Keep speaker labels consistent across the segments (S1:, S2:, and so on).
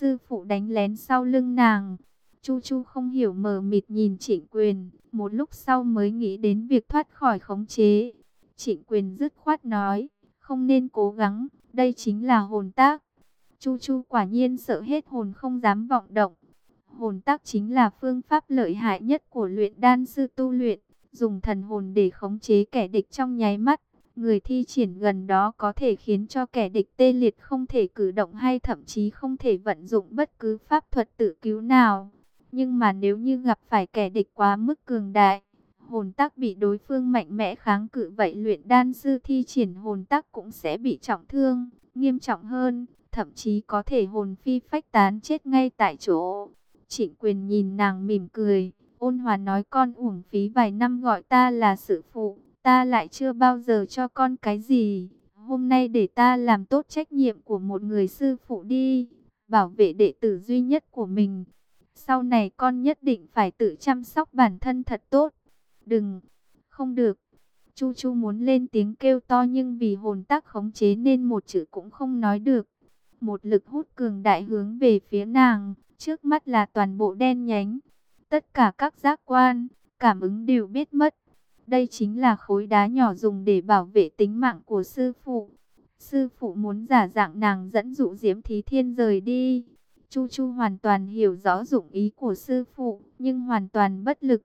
S1: sư phụ đánh lén sau lưng nàng. Chu Chu không hiểu mờ mịt nhìn trịnh quyền, một lúc sau mới nghĩ đến việc thoát khỏi khống chế. Trịnh quyền dứt khoát nói, không nên cố gắng, đây chính là hồn tác. Chu Chu quả nhiên sợ hết hồn không dám vọng động. Hồn tác chính là phương pháp lợi hại nhất của luyện đan sư tu luyện, dùng thần hồn để khống chế kẻ địch trong nháy mắt. Người thi triển gần đó có thể khiến cho kẻ địch tê liệt không thể cử động hay thậm chí không thể vận dụng bất cứ pháp thuật tự cứu nào. Nhưng mà nếu như gặp phải kẻ địch quá mức cường đại, hồn tắc bị đối phương mạnh mẽ kháng cự vậy luyện đan sư thi triển hồn tắc cũng sẽ bị trọng thương, nghiêm trọng hơn, thậm chí có thể hồn phi phách tán chết ngay tại chỗ. Trịnh quyền nhìn nàng mỉm cười, ôn hòa nói con uổng phí vài năm gọi ta là sự phụ, ta lại chưa bao giờ cho con cái gì. Hôm nay để ta làm tốt trách nhiệm của một người sư phụ đi, bảo vệ đệ tử duy nhất của mình. Sau này con nhất định phải tự chăm sóc bản thân thật tốt. Đừng, không được. Chu Chu muốn lên tiếng kêu to nhưng vì hồn tác khống chế nên một chữ cũng không nói được. Một lực hút cường đại hướng về phía nàng, trước mắt là toàn bộ đen nhánh. Tất cả các giác quan, cảm ứng đều biết mất. Đây chính là khối đá nhỏ dùng để bảo vệ tính mạng của sư phụ. Sư phụ muốn giả dạng nàng dẫn dụ Diễm Thí Thiên rời đi. Chu Chu hoàn toàn hiểu rõ dụng ý của sư phụ, nhưng hoàn toàn bất lực.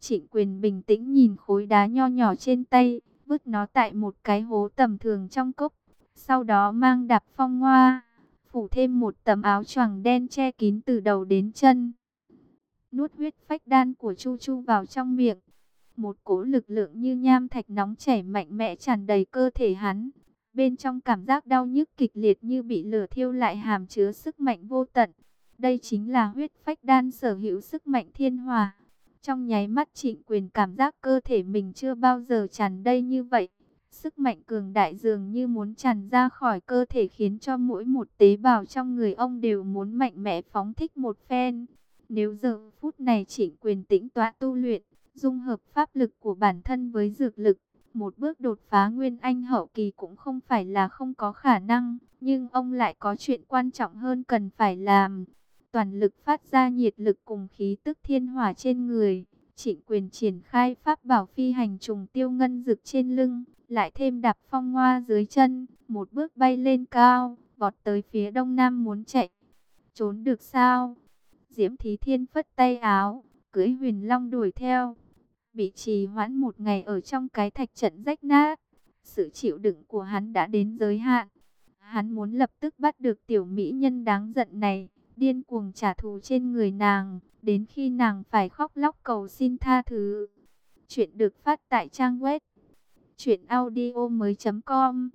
S1: Trịnh quyền bình tĩnh nhìn khối đá nho nhỏ trên tay, vứt nó tại một cái hố tầm thường trong cốc. Sau đó mang đạp phong hoa, phủ thêm một tấm áo choàng đen che kín từ đầu đến chân. Nuốt huyết phách đan của Chu Chu vào trong miệng. Một cỗ lực lượng như nham thạch nóng chảy mạnh mẽ tràn đầy cơ thể hắn. Bên trong cảm giác đau nhức kịch liệt như bị lửa thiêu lại hàm chứa sức mạnh vô tận. Đây chính là huyết phách đan sở hữu sức mạnh thiên hòa. Trong nháy mắt trịnh quyền cảm giác cơ thể mình chưa bao giờ tràn đầy như vậy. Sức mạnh cường đại dường như muốn tràn ra khỏi cơ thể khiến cho mỗi một tế bào trong người ông đều muốn mạnh mẽ phóng thích một phen. Nếu giờ phút này trịnh quyền tĩnh tọa tu luyện, dung hợp pháp lực của bản thân với dược lực, một bước đột phá nguyên anh hậu kỳ cũng không phải là không có khả năng, nhưng ông lại có chuyện quan trọng hơn cần phải làm. Toàn lực phát ra nhiệt lực cùng khí tức thiên hỏa trên người, trịnh quyền triển khai pháp bảo phi hành trùng tiêu ngân dực trên lưng, lại thêm đạp phong hoa dưới chân, một bước bay lên cao, vọt tới phía đông nam muốn chạy. Trốn được sao? Diễm Thí Thiên phất tay áo, cưỡi huyền long đuổi theo bị trì hoãn một ngày ở trong cái thạch trận rách nát. Sự chịu đựng của hắn đã đến giới hạn. Hắn muốn lập tức bắt được tiểu mỹ nhân đáng giận này, điên cuồng trả thù trên người nàng, đến khi nàng phải khóc lóc cầu xin tha thứ. Chuyện được phát tại trang web truyệnaudiomoi.com.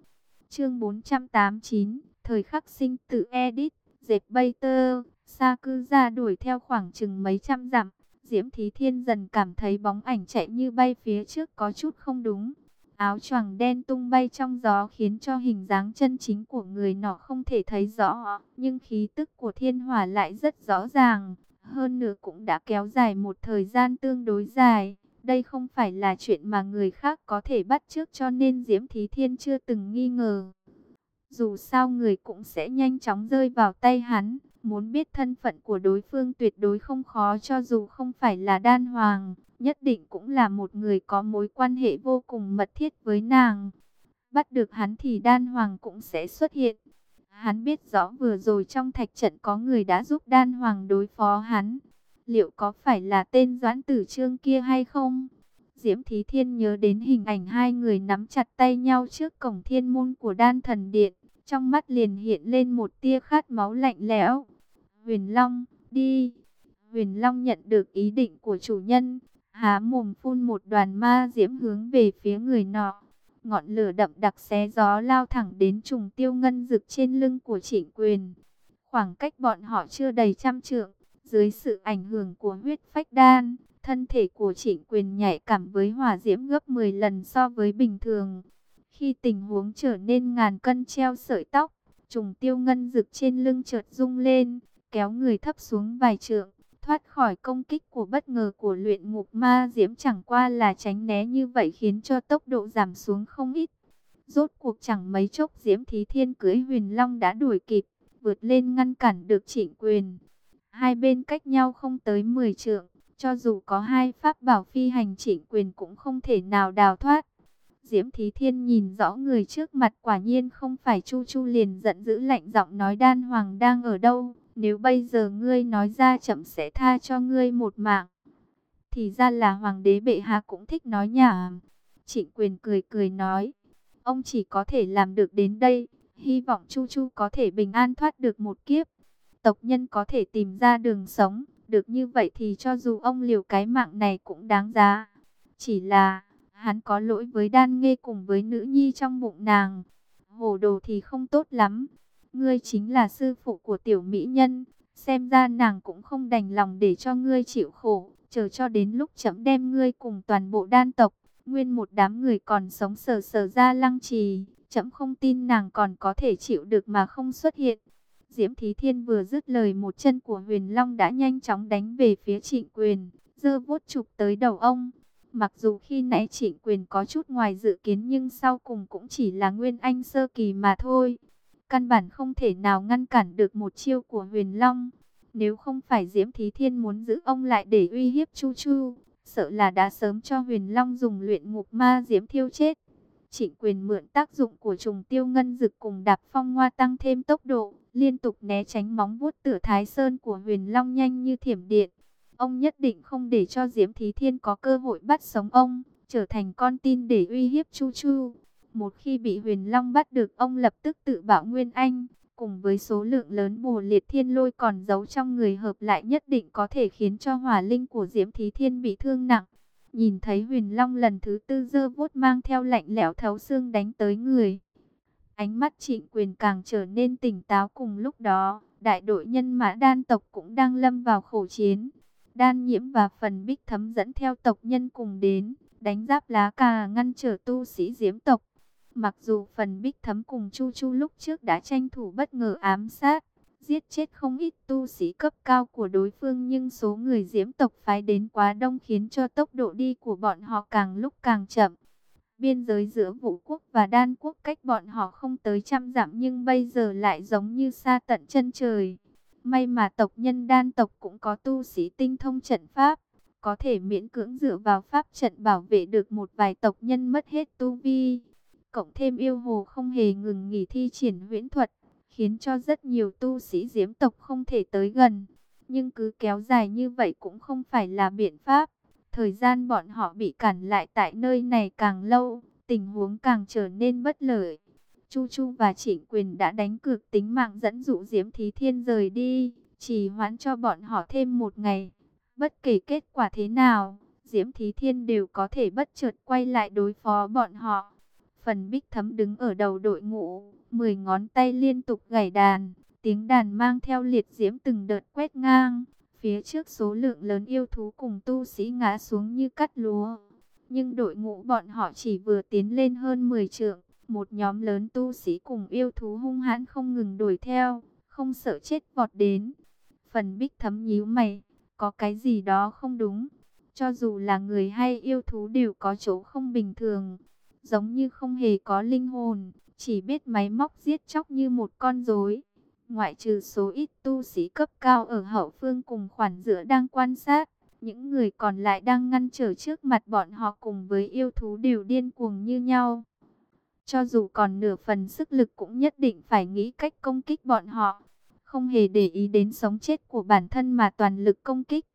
S1: Chương 489, thời khắc sinh tử edit, dẹp bay tơ, xa cư ra đuổi theo khoảng chừng mấy trăm dặm. Diễm Thí Thiên dần cảm thấy bóng ảnh chạy như bay phía trước có chút không đúng. Áo choàng đen tung bay trong gió khiến cho hình dáng chân chính của người nọ không thể thấy rõ, nhưng khí tức của thiên hỏa lại rất rõ ràng, hơn nữa cũng đã kéo dài một thời gian tương đối dài. Đây không phải là chuyện mà người khác có thể bắt trước cho nên Diễm Thí Thiên chưa từng nghi ngờ. Dù sao người cũng sẽ nhanh chóng rơi vào tay hắn. Muốn biết thân phận của đối phương tuyệt đối không khó cho dù không phải là đan hoàng, nhất định cũng là một người có mối quan hệ vô cùng mật thiết với nàng. Bắt được hắn thì đan hoàng cũng sẽ xuất hiện. Hắn biết rõ vừa rồi trong thạch trận có người đã giúp đan hoàng đối phó hắn. Liệu có phải là tên doãn tử trương kia hay không? Diễm Thí Thiên nhớ đến hình ảnh hai người nắm chặt tay nhau trước cổng thiên môn của đan thần điện. Trong mắt liền hiện lên một tia khát máu lạnh lẽo. Huyền Long, đi. Huyền Long nhận được ý định của chủ nhân. Há mồm phun một đoàn ma diễm hướng về phía người nọ. Ngọn lửa đậm đặc xé gió lao thẳng đến trùng tiêu ngân rực trên lưng của trịnh quyền. Khoảng cách bọn họ chưa đầy trăm trượng. Dưới sự ảnh hưởng của huyết phách đan, thân thể của trịnh quyền nhạy cảm với hỏa diễm gấp 10 lần so với bình thường. Khi tình huống trở nên ngàn cân treo sợi tóc, trùng tiêu ngân rực trên lưng chợt rung lên, kéo người thấp xuống vài trượng, thoát khỏi công kích của bất ngờ của luyện ngục ma diễm chẳng qua là tránh né như vậy khiến cho tốc độ giảm xuống không ít. Rốt cuộc chẳng mấy chốc diễm thí thiên cưới huyền long đã đuổi kịp, vượt lên ngăn cản được trịnh quyền. Hai bên cách nhau không tới 10 trượng, cho dù có hai pháp bảo phi hành trịnh quyền cũng không thể nào đào thoát. Diễm Thí Thiên nhìn rõ người trước mặt quả nhiên không phải Chu Chu liền giận dữ lạnh giọng nói đan hoàng đang ở đâu. Nếu bây giờ ngươi nói ra chậm sẽ tha cho ngươi một mạng. Thì ra là hoàng đế bệ hạ cũng thích nói nhảm. Trịnh quyền cười cười nói. Ông chỉ có thể làm được đến đây. Hy vọng Chu Chu có thể bình an thoát được một kiếp. Tộc nhân có thể tìm ra đường sống. Được như vậy thì cho dù ông liều cái mạng này cũng đáng giá. Chỉ là hắn có lỗi với đan nghe cùng với nữ nhi trong bụng nàng. Hồ đồ thì không tốt lắm. Ngươi chính là sư phụ của tiểu mỹ nhân. Xem ra nàng cũng không đành lòng để cho ngươi chịu khổ. Chờ cho đến lúc chấm đem ngươi cùng toàn bộ đan tộc. Nguyên một đám người còn sống sờ sờ ra lăng trì. Chấm không tin nàng còn có thể chịu được mà không xuất hiện. Diễm Thí Thiên vừa dứt lời một chân của Huyền Long đã nhanh chóng đánh về phía trịnh quyền. Dơ vuốt chụp tới đầu ông. Mặc dù khi nãy trịnh quyền có chút ngoài dự kiến nhưng sau cùng cũng chỉ là nguyên anh sơ kỳ mà thôi. Căn bản không thể nào ngăn cản được một chiêu của huyền long. Nếu không phải Diễm Thí Thiên muốn giữ ông lại để uy hiếp Chu Chu, sợ là đã sớm cho huyền long dùng luyện ngục ma Diễm thiêu chết. Trịnh quyền mượn tác dụng của trùng tiêu ngân dực cùng đạp phong hoa tăng thêm tốc độ, liên tục né tránh móng vuốt tử thái sơn của huyền long nhanh như thiểm điện. Ông nhất định không để cho Diễm Thí Thiên có cơ hội bắt sống ông, trở thành con tin để uy hiếp Chu Chu. Một khi bị huyền long bắt được ông lập tức tự bảo Nguyên Anh, cùng với số lượng lớn bồ liệt thiên lôi còn giấu trong người hợp lại nhất định có thể khiến cho hỏa linh của Diễm Thí Thiên bị thương nặng. Nhìn thấy huyền long lần thứ tư dơ vuốt mang theo lạnh lẽo thấu xương đánh tới người. Ánh mắt trịnh quyền càng trở nên tỉnh táo cùng lúc đó, đại đội nhân mã đan tộc cũng đang lâm vào khổ chiến. Đan nhiễm và phần bích thấm dẫn theo tộc nhân cùng đến, đánh giáp lá cà ngăn trở tu sĩ diễm tộc. Mặc dù phần bích thấm cùng Chu Chu lúc trước đã tranh thủ bất ngờ ám sát, giết chết không ít tu sĩ cấp cao của đối phương nhưng số người diễm tộc phái đến quá đông khiến cho tốc độ đi của bọn họ càng lúc càng chậm. Biên giới giữa vũ quốc và đan quốc cách bọn họ không tới trăm dặm nhưng bây giờ lại giống như xa tận chân trời. May mà tộc nhân đan tộc cũng có tu sĩ tinh thông trận pháp, có thể miễn cưỡng dựa vào pháp trận bảo vệ được một vài tộc nhân mất hết tu vi. Cộng thêm yêu hồ không hề ngừng nghỉ thi triển huyễn thuật, khiến cho rất nhiều tu sĩ diễm tộc không thể tới gần. Nhưng cứ kéo dài như vậy cũng không phải là biện pháp. Thời gian bọn họ bị cản lại tại nơi này càng lâu, tình huống càng trở nên bất lợi. Chu Chu và Trịnh Quyền đã đánh cược tính mạng dẫn dụ Diễm Thí Thiên rời đi, chỉ hoãn cho bọn họ thêm một ngày. Bất kể kết quả thế nào, Diễm Thí Thiên đều có thể bất chợt quay lại đối phó bọn họ. Phần bích thấm đứng ở đầu đội ngũ, mười ngón tay liên tục gảy đàn, tiếng đàn mang theo liệt diễm từng đợt quét ngang. Phía trước số lượng lớn yêu thú cùng tu sĩ ngã xuống như cắt lúa. Nhưng đội ngũ bọn họ chỉ vừa tiến lên hơn 10 trượng, một nhóm lớn tu sĩ cùng yêu thú hung hãn không ngừng đuổi theo, không sợ chết vọt đến. Phần bích thấm nhíu mày, có cái gì đó không đúng. Cho dù là người hay yêu thú đều có chỗ không bình thường, giống như không hề có linh hồn, chỉ biết máy móc giết chóc như một con rối. Ngoại trừ số ít tu sĩ cấp cao ở hậu phương cùng khoản giữa đang quan sát, những người còn lại đang ngăn trở trước mặt bọn họ cùng với yêu thú đều điên cuồng như nhau. Cho dù còn nửa phần sức lực cũng nhất định phải nghĩ cách công kích bọn họ. Không hề để ý đến sống chết của bản thân mà toàn lực công kích.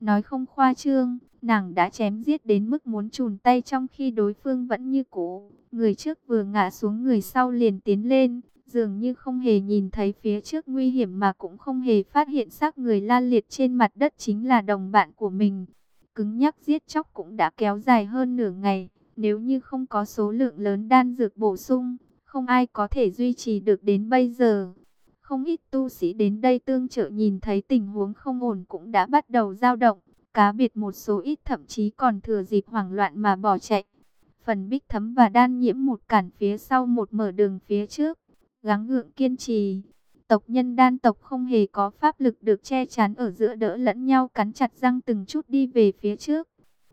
S1: Nói không khoa trương, nàng đã chém giết đến mức muốn chùn tay trong khi đối phương vẫn như cũ. Người trước vừa ngã xuống người sau liền tiến lên, dường như không hề nhìn thấy phía trước nguy hiểm mà cũng không hề phát hiện xác người la liệt trên mặt đất chính là đồng bạn của mình. Cứng nhắc giết chóc cũng đã kéo dài hơn nửa ngày. Nếu như không có số lượng lớn đan dược bổ sung, không ai có thể duy trì được đến bây giờ. Không ít tu sĩ đến đây tương trợ nhìn thấy tình huống không ổn cũng đã bắt đầu dao động. Cá biệt một số ít thậm chí còn thừa dịp hoảng loạn mà bỏ chạy. Phần bích thấm và đan nhiễm một cản phía sau một mở đường phía trước. Gắng gượng kiên trì. Tộc nhân đan tộc không hề có pháp lực được che chắn ở giữa đỡ lẫn nhau cắn chặt răng từng chút đi về phía trước.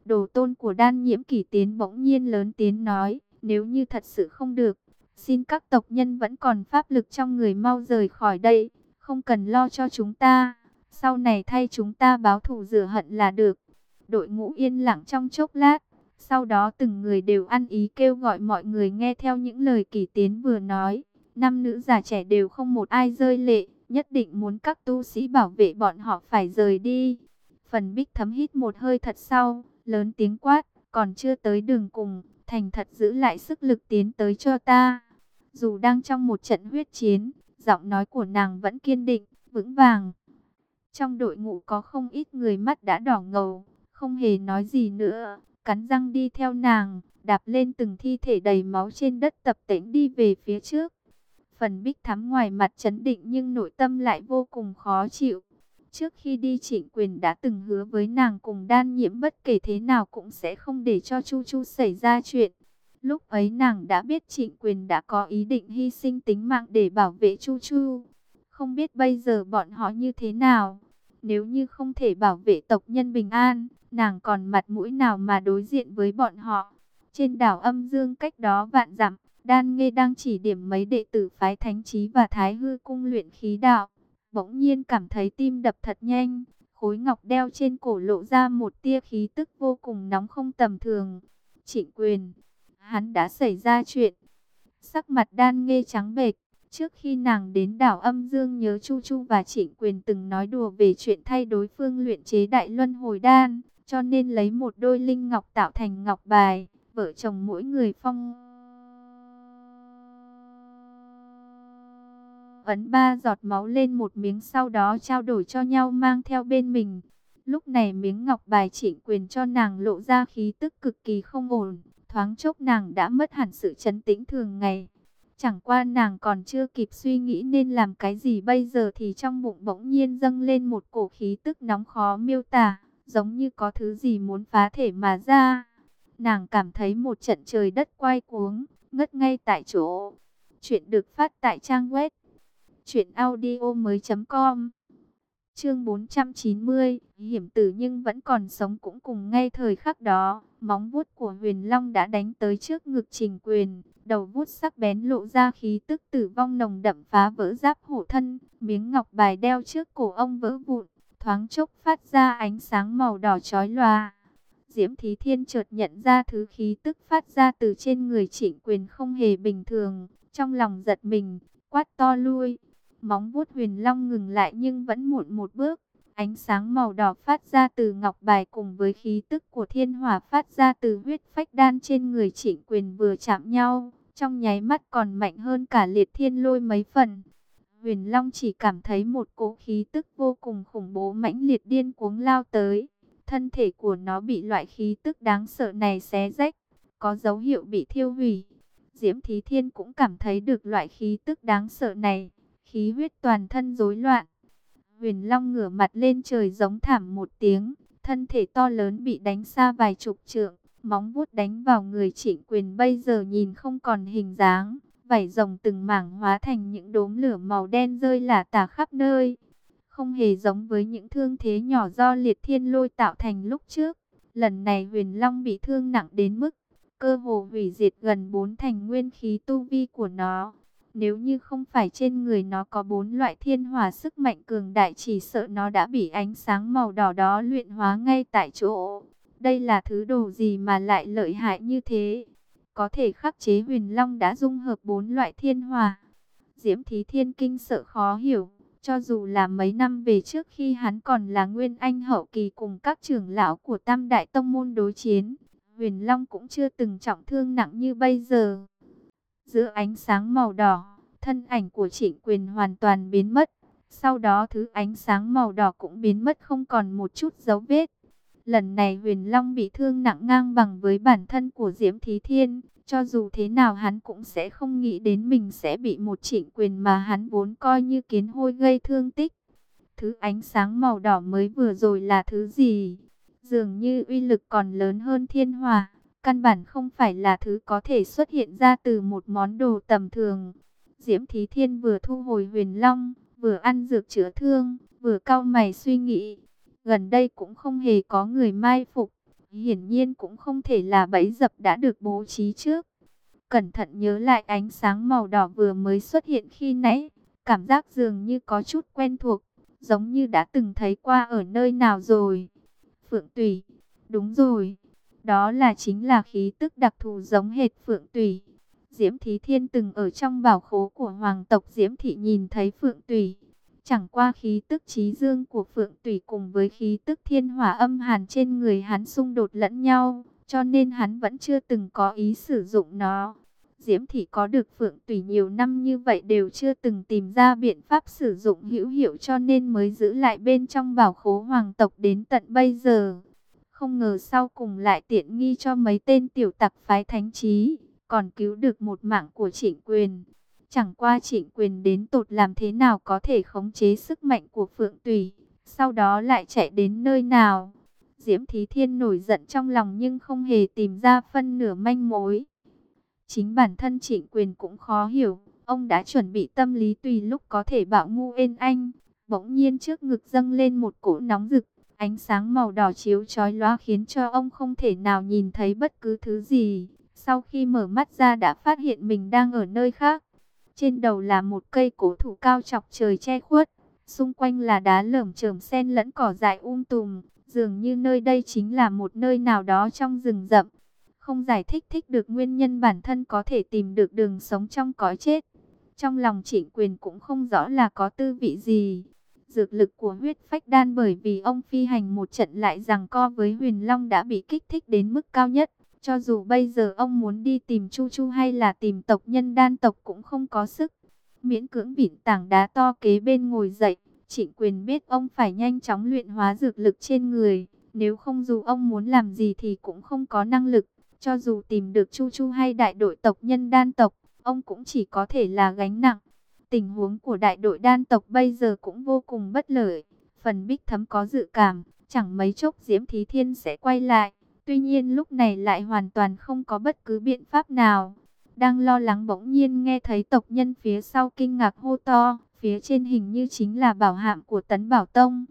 S1: Đồ tôn của đan nhiễm kỷ tiến bỗng nhiên lớn tiếng nói, nếu như thật sự không được, xin các tộc nhân vẫn còn pháp lực trong người mau rời khỏi đây, không cần lo cho chúng ta, sau này thay chúng ta báo thù rửa hận là được. Đội ngũ yên lặng trong chốc lát, sau đó từng người đều ăn ý kêu gọi mọi người nghe theo những lời kỳ tiến vừa nói. Năm nữ già trẻ đều không một ai rơi lệ, nhất định muốn các tu sĩ bảo vệ bọn họ phải rời đi. Phần bích thấm hít một hơi thật sau, lớn tiếng quát, còn chưa tới đường cùng, thành thật giữ lại sức lực tiến tới cho ta. Dù đang trong một trận huyết chiến, giọng nói của nàng vẫn kiên định, vững vàng. Trong đội ngũ có không ít người mắt đã đỏ ngầu, không hề nói gì nữa, cắn răng đi theo nàng, đạp lên từng thi thể đầy máu trên đất tập tễnh đi về phía trước. Phần bích thắm ngoài mặt chấn định nhưng nội tâm lại vô cùng khó chịu. Trước khi đi trịnh quyền đã từng hứa với nàng cùng đan nhiễm bất kể thế nào cũng sẽ không để cho Chu Chu xảy ra chuyện. Lúc ấy nàng đã biết trịnh quyền đã có ý định hy sinh tính mạng để bảo vệ Chu Chu. Không biết bây giờ bọn họ như thế nào. Nếu như không thể bảo vệ tộc nhân bình an, nàng còn mặt mũi nào mà đối diện với bọn họ. Trên đảo âm dương cách đó vạn dặm, Đan nghe đang chỉ điểm mấy đệ tử phái Thánh Trí và Thái Hư cung luyện khí đạo. Bỗng nhiên cảm thấy tim đập thật nhanh, khối ngọc đeo trên cổ lộ ra một tia khí tức vô cùng nóng không tầm thường. Trịnh quyền, hắn đã xảy ra chuyện. Sắc mặt Đan nghe trắng bệch, trước khi nàng đến đảo âm dương nhớ Chu Chu và Trịnh quyền từng nói đùa về chuyện thay đối phương luyện chế đại luân hồi đan, cho nên lấy một đôi linh ngọc tạo thành ngọc bài, vợ chồng mỗi người phong ấn ba giọt máu lên một miếng sau đó trao đổi cho nhau mang theo bên mình. Lúc này miếng ngọc bài trịnh quyền cho nàng lộ ra khí tức cực kỳ không ổn, thoáng chốc nàng đã mất hẳn sự chấn tĩnh thường ngày. Chẳng qua nàng còn chưa kịp suy nghĩ nên làm cái gì bây giờ thì trong bụng bỗng nhiên dâng lên một cổ khí tức nóng khó miêu tả, giống như có thứ gì muốn phá thể mà ra. Nàng cảm thấy một trận trời đất quay cuống, ngất ngay tại chỗ. Chuyện được phát tại trang web Chuyện audio mới com. Chương 490 Hiểm tử nhưng vẫn còn sống cũng cùng ngay thời khắc đó Móng vuốt của huyền long đã đánh tới trước ngực trình quyền Đầu vuốt sắc bén lộ ra khí tức tử vong nồng đậm phá vỡ giáp hổ thân Miếng ngọc bài đeo trước cổ ông vỡ vụn Thoáng chốc phát ra ánh sáng màu đỏ chói lòa. Diễm Thí Thiên chợt nhận ra thứ khí tức phát ra từ trên người trịnh quyền không hề bình thường Trong lòng giật mình, quát to lui. Móng vuốt huyền long ngừng lại nhưng vẫn muộn một bước. Ánh sáng màu đỏ phát ra từ ngọc bài cùng với khí tức của thiên hỏa phát ra từ huyết phách đan trên người trịnh quyền vừa chạm nhau. Trong nháy mắt còn mạnh hơn cả liệt thiên lôi mấy phần. Huyền Long chỉ cảm thấy một cỗ khí tức vô cùng khủng bố mãnh liệt điên cuống lao tới. Thân thể của nó bị loại khí tức đáng sợ này xé rách, có dấu hiệu bị thiêu hủy. Diễm Thí Thiên cũng cảm thấy được loại khí tức đáng sợ này khí huyết toàn thân rối loạn. Huyền Long ngửa mặt lên trời giống thảm một tiếng, thân thể to lớn bị đánh xa vài chục trượng, móng vuốt đánh vào người trịnh quyền bây giờ nhìn không còn hình dáng, vảy rồng từng mảng hóa thành những đốm lửa màu đen rơi lả tả khắp nơi. Không hề giống với những thương thế nhỏ do liệt thiên lôi tạo thành lúc trước, lần này huyền Long bị thương nặng đến mức cơ hồ hủy diệt gần bốn thành nguyên khí tu vi của nó. Nếu như không phải trên người nó có bốn loại thiên hỏa sức mạnh cường đại chỉ sợ nó đã bị ánh sáng màu đỏ đó luyện hóa ngay tại chỗ. Đây là thứ đồ gì mà lại lợi hại như thế? Có thể khắc chế huyền long đã dung hợp bốn loại thiên hỏa. Diễm Thí Thiên Kinh sợ khó hiểu. Cho dù là mấy năm về trước khi hắn còn là Nguyên Anh hậu kỳ cùng các trưởng lão của Tam Đại Tông Môn đối chiến, Huyền Long cũng chưa từng trọng thương nặng như bây giờ. Giữa ánh sáng màu đỏ, thân ảnh của trịnh quyền hoàn toàn biến mất. Sau đó thứ ánh sáng màu đỏ cũng biến mất không còn một chút dấu vết. Lần này huyền long bị thương nặng ngang bằng với bản thân của Diễm Thí Thiên. Cho dù thế nào hắn cũng sẽ không nghĩ đến mình sẽ bị một trịnh quyền mà hắn vốn coi như kiến hôi gây thương tích. Thứ ánh sáng màu đỏ mới vừa rồi là thứ gì? Dường như uy lực còn lớn hơn thiên hòa căn bản không phải là thứ có thể xuất hiện ra từ một món đồ tầm thường. Diễm Thí Thiên vừa thu hồi huyền long, vừa ăn dược chữa thương, vừa cau mày suy nghĩ. Gần đây cũng không hề có người mai phục, hiển nhiên cũng không thể là bẫy dập đã được bố trí trước. Cẩn thận nhớ lại ánh sáng màu đỏ vừa mới xuất hiện khi nãy, cảm giác dường như có chút quen thuộc, giống như đã từng thấy qua ở nơi nào rồi. Phượng Tùy, đúng rồi, đó là chính là khí tức đặc thù giống hệt Phượng Tùy. Diễm Thí Thiên từng ở trong bảo khố của hoàng tộc Diễm Thị nhìn thấy Phượng Tùy. Chẳng qua khí tức trí dương của Phượng Tùy cùng với khí tức thiên hỏa âm hàn trên người hắn xung đột lẫn nhau, cho nên hắn vẫn chưa từng có ý sử dụng nó. Diễm Thị có được Phượng Tùy nhiều năm như vậy đều chưa từng tìm ra biện pháp sử dụng hữu hiệu cho nên mới giữ lại bên trong bảo khố hoàng tộc đến tận bây giờ. Không ngờ sau cùng lại tiện nghi cho mấy tên tiểu tặc phái thánh trí, còn cứu được một mạng của trịnh quyền. Chẳng qua trịnh quyền đến tột làm thế nào có thể khống chế sức mạnh của Phượng Tùy, sau đó lại chạy đến nơi nào. Diễm Thí Thiên nổi giận trong lòng nhưng không hề tìm ra phân nửa manh mối. Chính bản thân trịnh quyền cũng khó hiểu, ông đã chuẩn bị tâm lý tùy lúc có thể bảo ngu ên anh. Bỗng nhiên trước ngực dâng lên một cỗ nóng rực, ánh sáng màu đỏ chiếu chói lóa khiến cho ông không thể nào nhìn thấy bất cứ thứ gì. Sau khi mở mắt ra đã phát hiện mình đang ở nơi khác. Trên đầu là một cây cổ thụ cao chọc trời che khuất, xung quanh là đá lởm chởm xen lẫn cỏ dại um tùm, dường như nơi đây chính là một nơi nào đó trong rừng rậm. Không giải thích thích được nguyên nhân bản thân có thể tìm được đường sống trong cõi chết. Trong lòng trịnh quyền cũng không rõ là có tư vị gì. Dược lực của huyết phách đan bởi vì ông phi hành một trận lại rằng co với huyền long đã bị kích thích đến mức cao nhất. Cho dù bây giờ ông muốn đi tìm Chu Chu hay là tìm tộc nhân đan tộc cũng không có sức. Miễn cưỡng vịn tảng đá to kế bên ngồi dậy, trịnh quyền biết ông phải nhanh chóng luyện hóa dược lực trên người. Nếu không dù ông muốn làm gì thì cũng không có năng lực. Cho dù tìm được Chu Chu hay đại đội tộc nhân đan tộc, ông cũng chỉ có thể là gánh nặng. Tình huống của đại đội đan tộc bây giờ cũng vô cùng bất lợi. Phần bích thấm có dự cảm, chẳng mấy chốc Diễm Thí Thiên sẽ quay lại. Tuy nhiên lúc này lại hoàn toàn không có bất cứ biện pháp nào. Đang lo lắng bỗng nhiên nghe thấy tộc nhân phía sau kinh ngạc hô to, phía trên hình như chính là bảo hạm của Tấn Bảo Tông.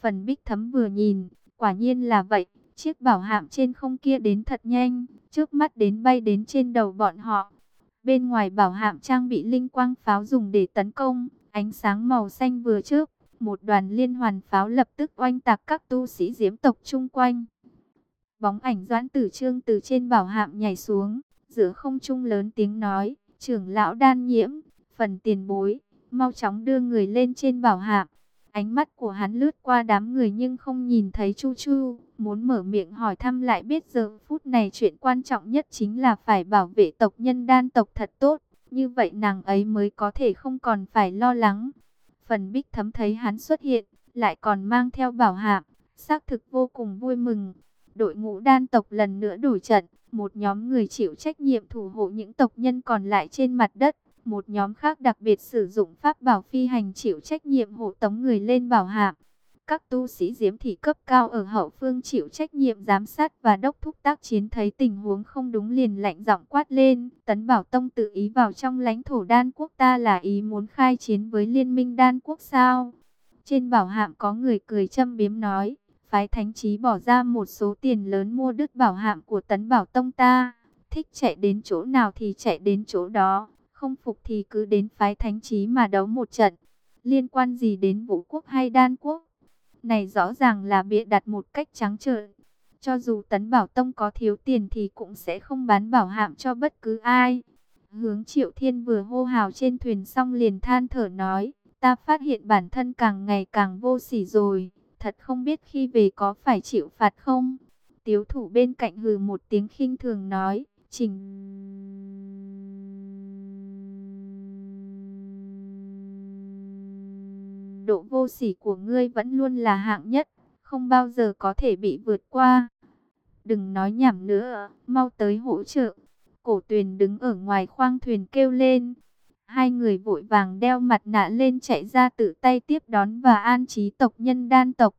S1: Phần bích thấm vừa nhìn, quả nhiên là vậy, chiếc bảo hạm trên không kia đến thật nhanh, trước mắt đến bay đến trên đầu bọn họ. Bên ngoài bảo hạm trang bị linh quang pháo dùng để tấn công, ánh sáng màu xanh vừa trước, một đoàn liên hoàn pháo lập tức oanh tạc các tu sĩ diễm tộc chung quanh. Bóng ảnh doãn tử trương từ trên bảo hạm nhảy xuống, giữa không trung lớn tiếng nói, trưởng lão đan nhiễm, phần tiền bối, mau chóng đưa người lên trên bảo hạm. Ánh mắt của hắn lướt qua đám người nhưng không nhìn thấy Chu Chu, muốn mở miệng hỏi thăm lại biết giờ phút này chuyện quan trọng nhất chính là phải bảo vệ tộc nhân đan tộc thật tốt, như vậy nàng ấy mới có thể không còn phải lo lắng. Phần bích thấm thấy hắn xuất hiện, lại còn mang theo bảo hạm, xác thực vô cùng vui mừng. Đội ngũ đan tộc lần nữa đổi trận, một nhóm người chịu trách nhiệm thủ hộ những tộc nhân còn lại trên mặt đất. Một nhóm khác đặc biệt sử dụng pháp bảo phi hành chịu trách nhiệm hộ tống người lên bảo hạm. Các tu sĩ diễm thị cấp cao ở hậu phương chịu trách nhiệm giám sát và đốc thúc tác chiến thấy tình huống không đúng liền lạnh giọng quát lên. Tấn Bảo Tông tự ý vào trong lãnh thổ đan quốc ta là ý muốn khai chiến với liên minh đan quốc sao? Trên bảo hạm có người cười châm biếm nói, phái thánh trí bỏ ra một số tiền lớn mua đứt bảo hạm của tấn bảo tông ta. Thích chạy đến chỗ nào thì chạy đến chỗ đó, không phục thì cứ đến phái thánh trí mà đấu một trận. Liên quan gì đến vũ quốc hay đan quốc? Này rõ ràng là bịa đặt một cách trắng trợn. Cho dù tấn bảo tông có thiếu tiền thì cũng sẽ không bán bảo hạm cho bất cứ ai. Hướng triệu thiên vừa hô hào trên thuyền xong liền than thở nói, ta phát hiện bản thân càng ngày càng vô sỉ rồi thật không biết khi về có phải chịu phạt không? Tiếu thủ bên cạnh hừ một tiếng khinh thường nói, trình... Độ vô sỉ của ngươi vẫn luôn là hạng nhất, không bao giờ có thể bị vượt qua. Đừng nói nhảm nữa, mau tới hỗ trợ. Cổ tuyền đứng ở ngoài khoang thuyền kêu lên. Hai người vội vàng đeo mặt nạ lên chạy ra tự tay tiếp đón và an trí tộc nhân đan tộc.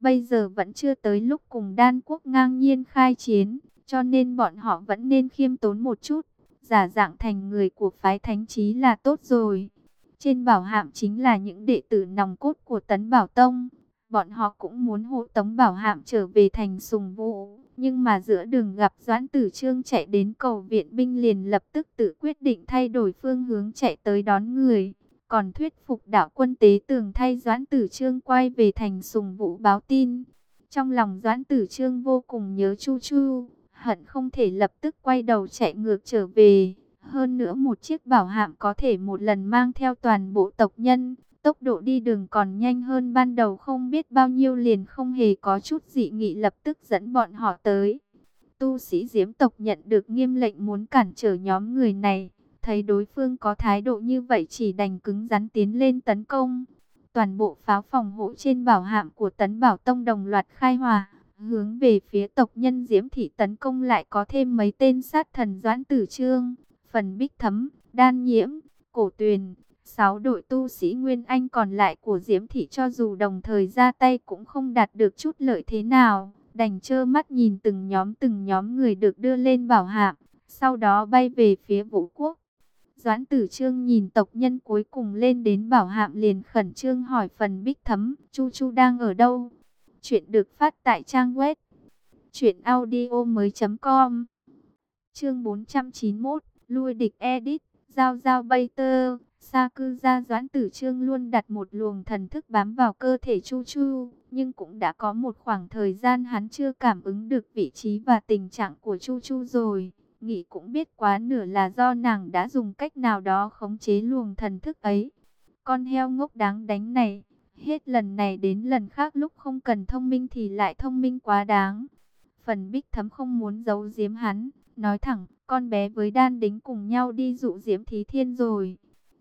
S1: Bây giờ vẫn chưa tới lúc cùng đan quốc ngang nhiên khai chiến, cho nên bọn họ vẫn nên khiêm tốn một chút, giả dạng thành người của phái thánh trí là tốt rồi. Trên bảo hạm chính là những đệ tử nòng cốt của Tấn Bảo Tông, bọn họ cũng muốn hộ tống bảo hạm trở về thành sùng vũ. Nhưng mà giữa đường gặp Doãn Tử Trương chạy đến cầu viện binh liền lập tức tự quyết định thay đổi phương hướng chạy tới đón người. còn thuyết phục đạo quân tế tường thay Doãn Tử Trương quay về thành sùng vũ báo tin. Trong lòng Doãn Tử Trương vô cùng nhớ Chu Chu, hận không thể lập tức quay đầu chạy ngược trở về. Hơn nữa một chiếc bảo hạm có thể một lần mang theo toàn bộ tộc nhân, tốc độ đi đường còn nhanh hơn ban đầu không biết bao nhiêu liền không hề có chút dị nghị lập tức dẫn bọn họ tới. Tu sĩ diễm tộc nhận được nghiêm lệnh muốn cản trở nhóm người này, thấy đối phương có thái độ như vậy chỉ đành cứng rắn tiến lên tấn công. Toàn bộ pháo phòng hộ trên bảo hạm của tấn bảo tông đồng loạt khai hòa hướng về phía tộc nhân diễm thị tấn công lại có thêm mấy tên sát thần doãn tử trương, phần bích thấm, đan nhiễm, cổ tuyền. Sáu đội tu sĩ Nguyên Anh còn lại của Diễm Thị cho dù đồng thời ra tay cũng không đạt được chút lợi thế nào đành trơ mắt nhìn từng nhóm từng nhóm người được đưa lên bảo hạm, sau đó bay về phía vũ quốc. Doãn tử trương nhìn tộc nhân cuối cùng lên đến bảo hạm liền khẩn trương hỏi phần bích thấm, Chu Chu đang ở đâu? Chuyện được phát tại trang web truyện audio mới com Chương 491, lui địch edit, giao giao bay tơ. Sa cư gia doãn tử trương luôn đặt một luồng thần thức bám vào cơ thể Chu Chu, nhưng cũng đã có một khoảng thời gian hắn chưa cảm ứng được vị trí và tình trạng của Chu Chu rồi. Nghĩ cũng biết quá nửa là do nàng đã dùng cách nào đó khống chế luồng thần thức ấy. Con heo ngốc đáng đánh này, hết lần này đến lần khác lúc không cần thông minh thì lại thông minh quá đáng. Phần bích thấm không muốn giấu giếm hắn, nói thẳng, con bé với đan đính cùng nhau đi dụ diễm thí thiên rồi.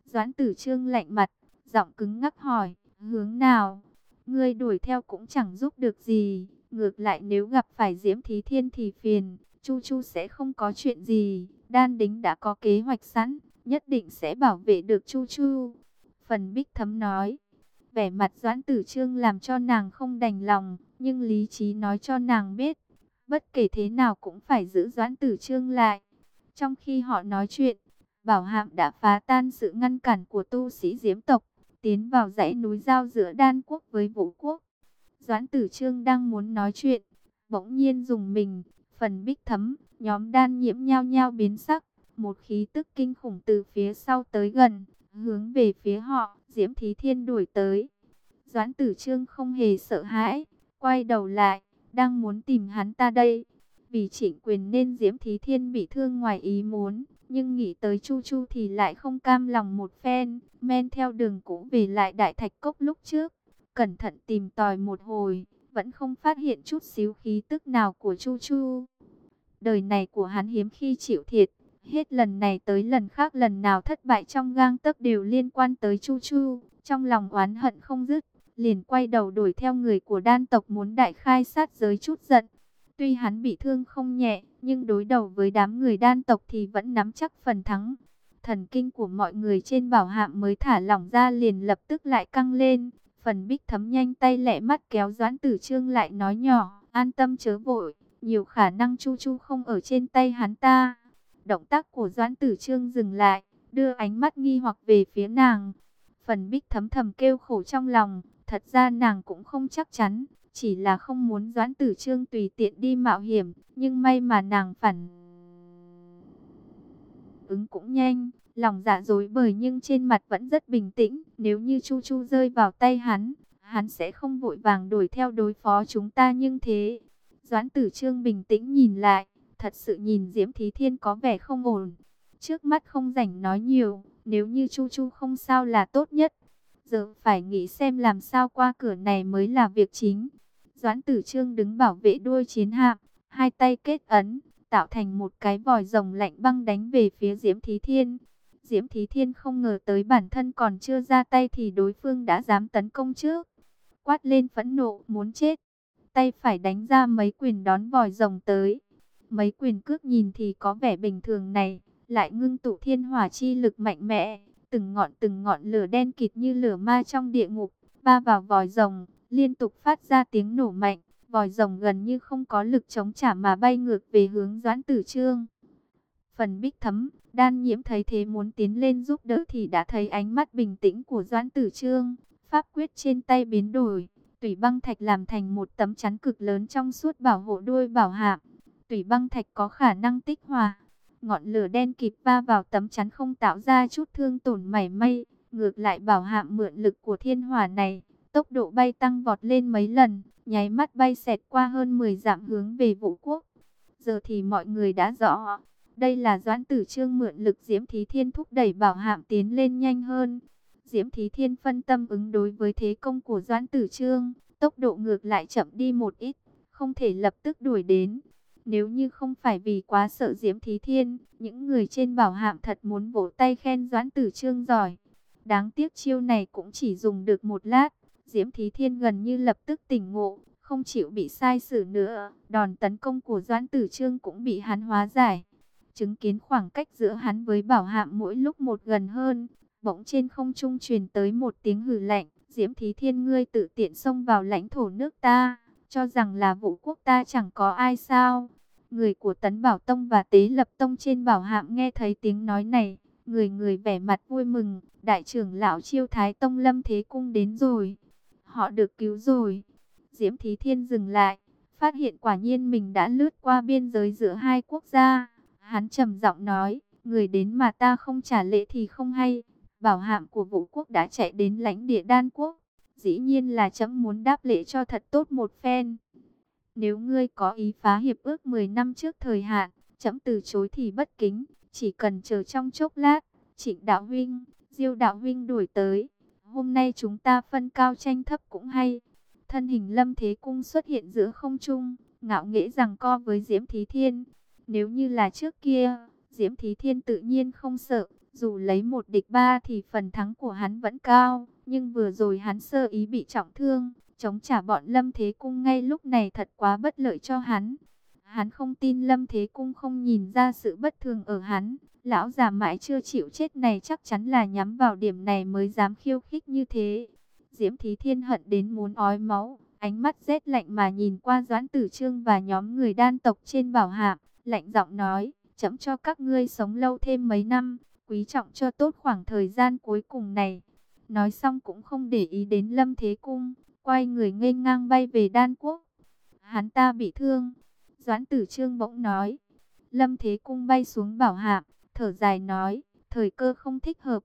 S1: Doãn tử trương lạnh mặt, giọng cứng ngắc hỏi, hướng nào? Ngươi đuổi theo cũng chẳng giúp được gì. Ngược lại nếu gặp phải Diễm Thí Thiên thì phiền, Chu Chu sẽ không có chuyện gì. Đan Đính đã có kế hoạch sẵn, nhất định sẽ bảo vệ được Chu Chu. Phần Bích Thấm nói, vẻ mặt Doãn Tử Trương làm cho nàng không đành lòng, nhưng lý trí nói cho nàng biết, bất kể thế nào cũng phải giữ Doãn Tử Trương lại. Trong khi họ nói chuyện, Bảo Hạm đã phá tan sự ngăn cản của tu sĩ Diễm tộc, tiến vào dãy núi giao giữa Đan quốc với Vũ quốc. Doãn Tử Trương đang muốn nói chuyện, bỗng nhiên dùng mình, phần bích thấm, nhóm đan nhiễm nhao nhao biến sắc, một khí tức kinh khủng từ phía sau tới gần, hướng về phía họ, Diễm Thí Thiên đuổi tới. Doãn Tử Trương không hề sợ hãi, quay đầu lại, đang muốn tìm hắn ta đây. Vì trịnh quyền nên Diễm Thí Thiên bị thương ngoài ý muốn, nhưng nghĩ tới Chu Chu thì lại không cam lòng một phen, men theo đường cũ về lại Đại Thạch Cốc lúc trước. Cẩn thận tìm tòi một hồi, vẫn không phát hiện chút xíu khí tức nào của Chu Chu. Đời này của hắn hiếm khi chịu thiệt, hết lần này tới lần khác lần nào thất bại trong gang tấc đều liên quan tới Chu Chu, trong lòng oán hận không dứt, liền quay đầu đuổi theo người của đan tộc muốn đại khai sát giới chút giận. Tuy hắn bị thương không nhẹ, nhưng đối đầu với đám người đan tộc thì vẫn nắm chắc phần thắng. Thần kinh của mọi người trên bảo hạm mới thả lỏng ra liền lập tức lại căng lên. Phần bích thấm nhanh tay lẹ mắt kéo doãn tử trương lại nói nhỏ, an tâm chớ vội, nhiều khả năng chu chu không ở trên tay hắn ta. Động tác của doãn tử trương dừng lại, đưa ánh mắt nghi hoặc về phía nàng. Phần bích thấm thầm kêu khổ trong lòng, thật ra nàng cũng không chắc chắn, chỉ là không muốn Doãn Tử Trương tùy tiện đi mạo hiểm, nhưng may mà nàng phản ứng cũng nhanh, lòng dạ dối bời nhưng trên mặt vẫn rất bình tĩnh. Nếu như Chu Chu rơi vào tay hắn, hắn sẽ không vội vàng đuổi theo đối phó chúng ta nhưng thế. Doãn Tử Trương bình tĩnh nhìn lại, thật sự nhìn Diễm Thí Thiên có vẻ không ổn. Trước mắt không rảnh nói nhiều, nếu như Chu Chu không sao là tốt nhất. Giờ phải nghĩ xem làm sao qua cửa này mới là việc chính. Doãn tử trương đứng bảo vệ đuôi chiến hạm, hai tay kết ấn, tạo thành một cái vòi rồng lạnh băng đánh về phía Diễm Thí Thiên. Diễm Thí Thiên không ngờ tới bản thân còn chưa ra tay thì đối phương đã dám tấn công trước. Quát lên phẫn nộ, muốn chết. Tay phải đánh ra mấy quyền đón vòi rồng tới. Mấy quyền cước nhìn thì có vẻ bình thường này, lại ngưng tụ thiên hỏa chi lực mạnh mẽ. Từng ngọn từng ngọn lửa đen kịt như lửa ma trong địa ngục, ba vào vòi rồng, liên tục phát ra tiếng nổ mạnh, vòi rồng gần như không có lực chống trả mà bay ngược về hướng Doãn Tử Trương. Phần bích thấm, đan nhiễm thấy thế muốn tiến lên giúp đỡ thì đã thấy ánh mắt bình tĩnh của Doãn Tử Trương, pháp quyết trên tay biến đổi, tủy băng thạch làm thành một tấm chắn cực lớn trong suốt bảo hộ đuôi bảo hạm. Tủy băng thạch có khả năng tích hòa, ngọn lửa đen kịp va vào tấm chắn không tạo ra chút thương tổn mảy may, Ngược lại bảo hạm mượn lực của thiên hỏa này, tốc độ bay tăng vọt lên mấy lần, nháy mắt bay xẹt qua hơn 10 dặm hướng về vũ quốc. Giờ thì mọi người đã rõ, đây là Doãn Tử Trương mượn lực Diễm Thí Thiên thúc đẩy bảo hạm tiến lên nhanh hơn. Diễm Thí Thiên phân tâm ứng đối với thế công của Doãn Tử Trương, tốc độ ngược lại chậm đi một ít, không thể lập tức đuổi đến. Nếu như không phải vì quá sợ Diễm Thí Thiên, những người trên bảo hạm thật muốn vỗ tay khen Doãn Tử Trương giỏi. Đáng tiếc chiêu này cũng chỉ dùng được một lát, Diễm Thí Thiên gần như lập tức tỉnh ngộ, không chịu bị sai xử nữa. Đòn tấn công của Doãn Tử Trương cũng bị hắn hóa giải. Chứng kiến khoảng cách giữa hắn với bảo hạm mỗi lúc một gần hơn, bỗng trên không trung truyền tới một tiếng hử lạnh. Diễm Thí Thiên ngươi tự tiện xông vào lãnh thổ nước ta, cho rằng là vũ quốc ta chẳng có ai sao. Người của Tấn Bảo Tông và Tế Lập Tông trên bảo hạm nghe thấy tiếng nói này, người người vẻ mặt vui mừng, đại trưởng lão chiêu thái tông lâm thế cung đến rồi. Họ được cứu rồi. Diễm Thí Thiên dừng lại, phát hiện quả nhiên mình đã lướt qua biên giới giữa hai quốc gia. Hắn trầm giọng nói, người đến mà ta không trả lễ thì không hay. Bảo hạm của vũ quốc đã chạy đến lãnh địa đan quốc. Dĩ nhiên là chấm muốn đáp lễ cho thật tốt một phen. Nếu ngươi có ý phá hiệp ước 10 năm trước thời hạn, chấm từ chối thì bất kính, chỉ cần chờ trong chốc lát. Trịnh đạo huynh, diêu đạo huynh đuổi tới. Hôm nay chúng ta phân cao tranh thấp cũng hay. Thân hình lâm thế cung xuất hiện giữa không trung, ngạo nghễ rằng co với Diễm Thí Thiên. Nếu như là trước kia, Diễm Thí Thiên tự nhiên không sợ, dù lấy một địch ba thì phần thắng của hắn vẫn cao. Nhưng vừa rồi hắn sơ ý bị trọng thương, chống trả bọn Lâm Thế Cung ngay lúc này thật quá bất lợi cho hắn. Hắn không tin Lâm Thế Cung không nhìn ra sự bất thường ở hắn. Lão già mãi chưa chịu chết này chắc chắn là nhắm vào điểm này mới dám khiêu khích như thế. Diễm Thí Thiên hận đến muốn ói máu, ánh mắt rét lạnh mà nhìn qua Doãn Tử Trương và nhóm người đan tộc trên bảo hạm, lạnh giọng nói, chấm cho các ngươi sống lâu thêm mấy năm, quý trọng cho tốt khoảng thời gian cuối cùng này. Nói xong cũng không để ý đến Lâm Thế Cung, quay người ngây ngang bay về đan quốc. Hắn ta bị thương. Doãn Tử Trương bỗng nói. Lâm Thế Cung bay xuống bảo hạm, thở dài nói, thời cơ không thích hợp.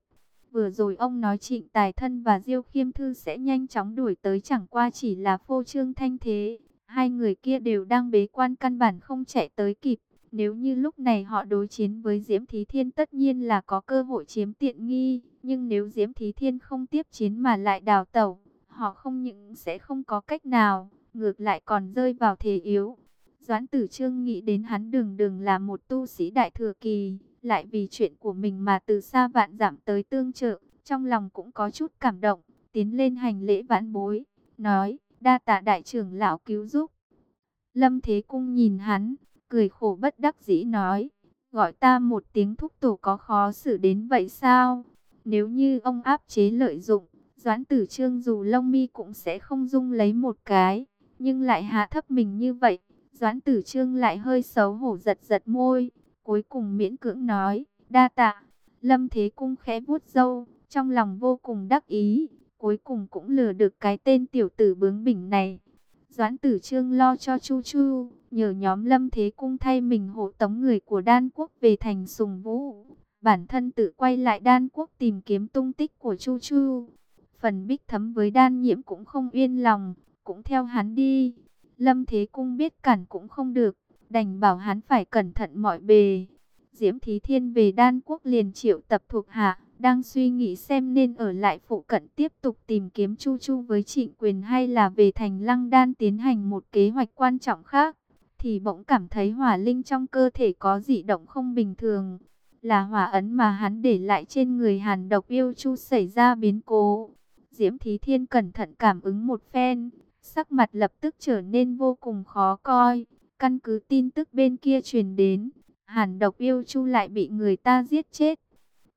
S1: Vừa rồi ông nói trịnh tài thân và Diêu Khiêm Thư sẽ nhanh chóng đuổi tới chẳng qua chỉ là phô trương thanh thế. Hai người kia đều đang bế quan căn bản không chạy tới kịp. Nếu như lúc này họ đối chiến với Diễm Thí Thiên tất nhiên là có cơ hội chiếm tiện nghi. Nhưng nếu Diễm Thí Thiên không tiếp chiến mà lại đào tẩu, họ không những sẽ không có cách nào, ngược lại còn rơi vào thế yếu. Doãn tử trương nghĩ đến hắn đường đường là một tu sĩ đại thừa kỳ, lại vì chuyện của mình mà từ xa vạn giảm tới tương trợ, trong lòng cũng có chút cảm động, tiến lên hành lễ vãn bối, nói, đa tạ đại trưởng lão cứu giúp. Lâm Thế Cung nhìn hắn, cười khổ bất đắc dĩ nói, gọi ta một tiếng thúc tổ có khó xử đến vậy sao? Nếu như ông áp chế lợi dụng, Doãn tử trương dù lông mi cũng sẽ không dung lấy một cái, nhưng lại hạ thấp mình như vậy. Doãn tử trương lại hơi xấu hổ giật giật môi, cuối cùng miễn cưỡng nói, đa tạ. Lâm Thế Cung khẽ vuốt râu, trong lòng vô cùng đắc ý, cuối cùng cũng lừa được cái tên tiểu tử bướng bỉnh này. Doãn tử trương lo cho Chu Chu, nhờ nhóm Lâm Thế Cung thay mình hộ tống người của đan quốc về thành sùng vũ. Bản thân tự quay lại đan quốc tìm kiếm tung tích của Chu Chu. Phần bích thấm với đan nhiễm cũng không yên lòng, cũng theo hắn đi. Lâm Thế Cung biết cản cũng không được, đành bảo hắn phải cẩn thận mọi bề. Diễm Thí Thiên về đan quốc liền triệu tập thuộc hạ, đang suy nghĩ xem nên ở lại phụ cận tiếp tục tìm kiếm Chu Chu với trịnh quyền hay là về thành lăng đan tiến hành một kế hoạch quan trọng khác. Thì bỗng cảm thấy hỏa linh trong cơ thể có dị động không bình thường. Là hỏa ấn mà hắn để lại trên người hàn độc yêu Chu xảy ra biến cố. Diễm Thí Thiên cẩn thận cảm ứng một phen, sắc mặt lập tức trở nên vô cùng khó coi. Căn cứ tin tức bên kia truyền đến, Hàn độc yêu chu lại bị người ta giết chết.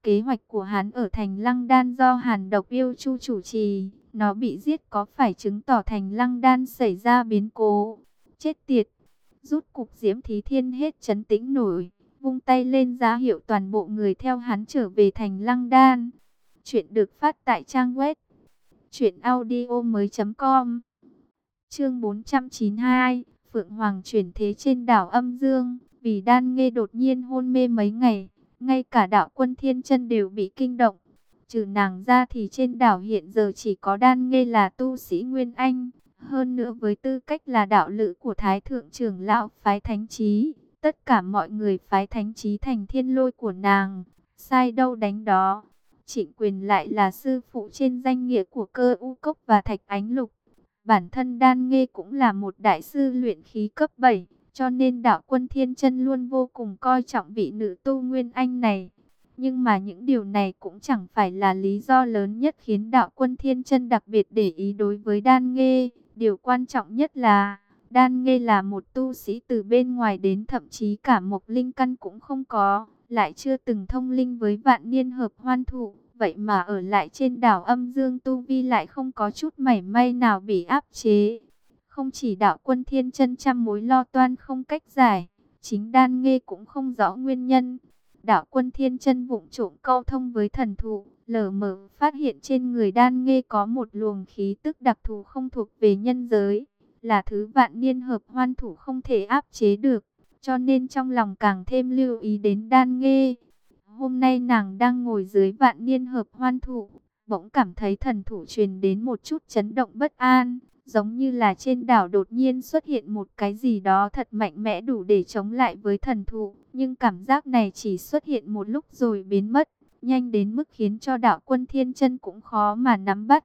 S1: Kế hoạch của hắn ở thành Lăng Đan do Hàn độc yêu chu chủ trì, nó bị giết có phải chứng tỏ thành Lăng Đan xảy ra biến cố. Chết tiệt! Rút cục Diễm Thí Thiên hết chấn tĩnh nổi, vung tay lên giá hiệu toàn bộ người theo hắn trở về thành Lăng Đan. Chuyện được phát tại trang web Chuyện audio mới com Chương 492 Phượng Hoàng chuyển thế trên đảo âm dương Vì đan nghe đột nhiên hôn mê mấy ngày Ngay cả đạo quân thiên chân đều bị kinh động Trừ nàng ra thì trên đảo hiện giờ chỉ có đan nghe là tu sĩ Nguyên Anh. Hơn nữa với tư cách là đạo lữ của Thái Thượng trưởng lão phái thánh trí, tất cả mọi người phái thánh trí thành thiên lôi của nàng. Sai đâu đánh đó. Trịnh quyền lại là sư phụ trên danh nghĩa của cơ u cốc và thạch ánh lục. Bản thân đan nghe cũng là một đại sư luyện khí cấp 7, cho nên đạo quân thiên chân luôn vô cùng coi trọng vị nữ tu Nguyên Anh này. Nhưng mà những điều này cũng chẳng phải là lý do lớn nhất khiến đạo quân thiên chân đặc biệt để ý đối với đan nghê. Điều quan trọng nhất là, đan nghê là một tu sĩ từ bên ngoài đến thậm chí cả một linh căn cũng không có, lại chưa từng thông linh với vạn niên hợp hoan thụ. Vậy mà ở lại trên đảo âm dương tu vi lại không có chút mảy may nào bị áp chế. Không chỉ đạo quân thiên chân trăm mối lo toan không cách giải, chính đan Nghe cũng không rõ nguyên nhân đạo quân thiên chân vụng trộm câu thông với thần thụ, lờ mờ phát hiện trên người đan Nghe có một luồng khí tức đặc thù không thuộc về nhân giới, là thứ vạn niên hợp hoan thủ không thể áp chế được, cho nên trong lòng càng thêm lưu ý đến đan nghê. Hôm nay nàng đang ngồi dưới vạn niên hợp hoan thủ, bỗng cảm thấy thần thủ truyền đến một chút chấn động bất an, giống như là trên đảo đột nhiên xuất hiện một cái gì đó thật mạnh mẽ đủ để chống lại với thần thụ. Nhưng cảm giác này chỉ xuất hiện một lúc rồi biến mất, nhanh đến mức khiến cho đạo quân thiên chân cũng khó mà nắm bắt.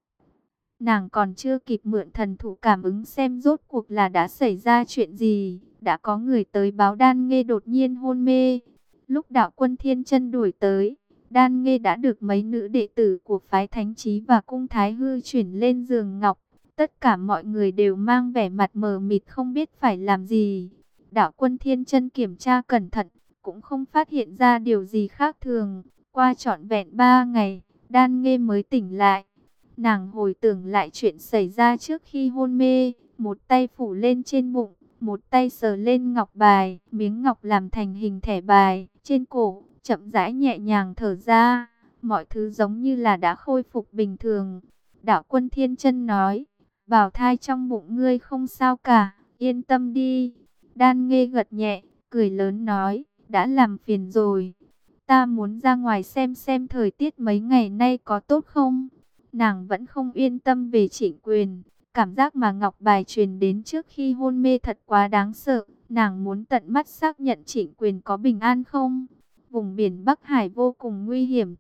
S1: Nàng còn chưa kịp mượn thần thụ cảm ứng xem rốt cuộc là đã xảy ra chuyện gì, đã có người tới báo đan nghe đột nhiên hôn mê. Lúc đạo quân thiên chân đuổi tới, đan nghe đã được mấy nữ đệ tử của phái thánh trí và cung thái hư chuyển lên giường ngọc. Tất cả mọi người đều mang vẻ mặt mờ mịt không biết phải làm gì. Đạo quân thiên chân kiểm tra cẩn thận, cũng không phát hiện ra điều gì khác thường. Qua trọn vẹn ba ngày, đan nghe mới tỉnh lại. Nàng hồi tưởng lại chuyện xảy ra trước khi hôn mê, một tay phủ lên trên bụng, một tay sờ lên ngọc bài, miếng ngọc làm thành hình thẻ bài, trên cổ, chậm rãi nhẹ nhàng thở ra, mọi thứ giống như là đã khôi phục bình thường. Đạo quân thiên chân nói, bảo thai trong bụng ngươi không sao cả, yên tâm đi. Đan nghe gật nhẹ, cười lớn nói, đã làm phiền rồi. Ta muốn ra ngoài xem xem thời tiết mấy ngày nay có tốt không? Nàng vẫn không yên tâm về trịnh quyền. Cảm giác mà Ngọc Bài truyền đến trước khi hôn mê thật quá đáng sợ. Nàng muốn tận mắt xác nhận trịnh quyền có bình an không? Vùng biển Bắc Hải vô cùng nguy hiểm.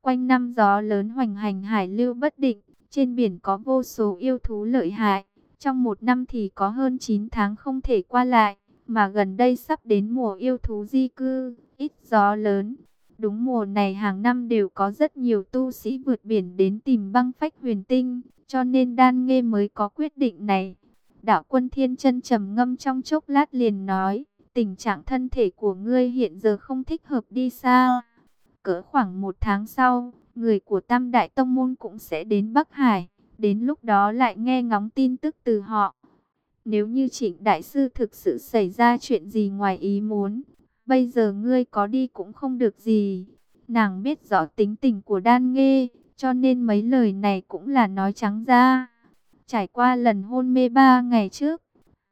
S1: Quanh năm gió lớn hoành hành hải lưu bất định. Trên biển có vô số yêu thú lợi hại. Trong một năm thì có hơn 9 tháng không thể qua lại mà gần đây sắp đến mùa yêu thú di cư, ít gió lớn. Đúng mùa này hàng năm đều có rất nhiều tu sĩ vượt biển đến tìm băng phách huyền tinh, cho nên đan nghe mới có quyết định này. Đạo quân thiên chân trầm ngâm trong chốc lát liền nói, tình trạng thân thể của ngươi hiện giờ không thích hợp đi xa. Cỡ khoảng một tháng sau, người của Tam Đại Tông Môn cũng sẽ đến Bắc Hải, đến lúc đó lại nghe ngóng tin tức từ họ. Nếu như trịnh đại sư thực sự xảy ra chuyện gì ngoài ý muốn, bây giờ ngươi có đi cũng không được gì. Nàng biết rõ tính tình của đan nghê, cho nên mấy lời này cũng là nói trắng ra. Trải qua lần hôn mê ba ngày trước,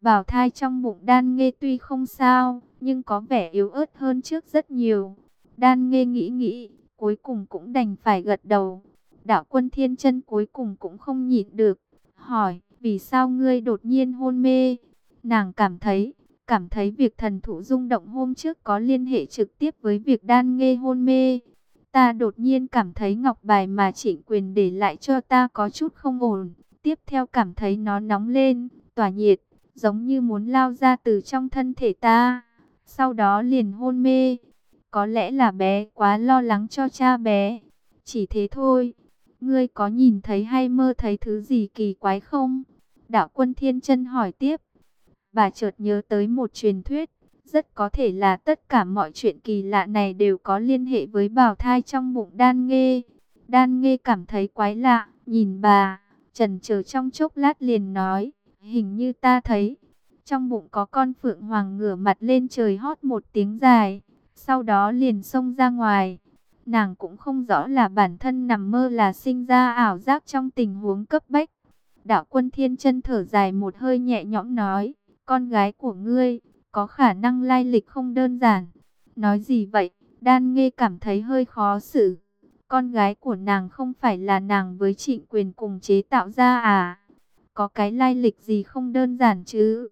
S1: bảo thai trong bụng đan nghê tuy không sao, nhưng có vẻ yếu ớt hơn trước rất nhiều. Đan nghê nghĩ nghĩ, cuối cùng cũng đành phải gật đầu. Đạo quân thiên chân cuối cùng cũng không nhịn được, hỏi vì sao ngươi đột nhiên hôn mê? Nàng cảm thấy, cảm thấy việc thần thụ rung động hôm trước có liên hệ trực tiếp với việc đan nghe hôn mê. Ta đột nhiên cảm thấy ngọc bài mà trịnh quyền để lại cho ta có chút không ổn. Tiếp theo cảm thấy nó nóng lên, tỏa nhiệt, giống như muốn lao ra từ trong thân thể ta. Sau đó liền hôn mê. Có lẽ là bé quá lo lắng cho cha bé. Chỉ thế thôi. Ngươi có nhìn thấy hay mơ thấy thứ gì kỳ quái không? Đạo quân thiên chân hỏi tiếp. Bà chợt nhớ tới một truyền thuyết. Rất có thể là tất cả mọi chuyện kỳ lạ này đều có liên hệ với bào thai trong bụng đan nghê. Đan nghê cảm thấy quái lạ, nhìn bà, trần chờ trong chốc lát liền nói, hình như ta thấy, trong bụng có con phượng hoàng ngửa mặt lên trời hót một tiếng dài, sau đó liền xông ra ngoài. Nàng cũng không rõ là bản thân nằm mơ là sinh ra ảo giác trong tình huống cấp bách. Đạo quân thiên chân thở dài một hơi nhẹ nhõm nói, con gái của ngươi, có khả năng lai lịch không đơn giản. Nói gì vậy? Đan nghe cảm thấy hơi khó xử. Con gái của nàng không phải là nàng với trịnh quyền cùng chế tạo ra à? Có cái lai lịch gì không đơn giản chứ?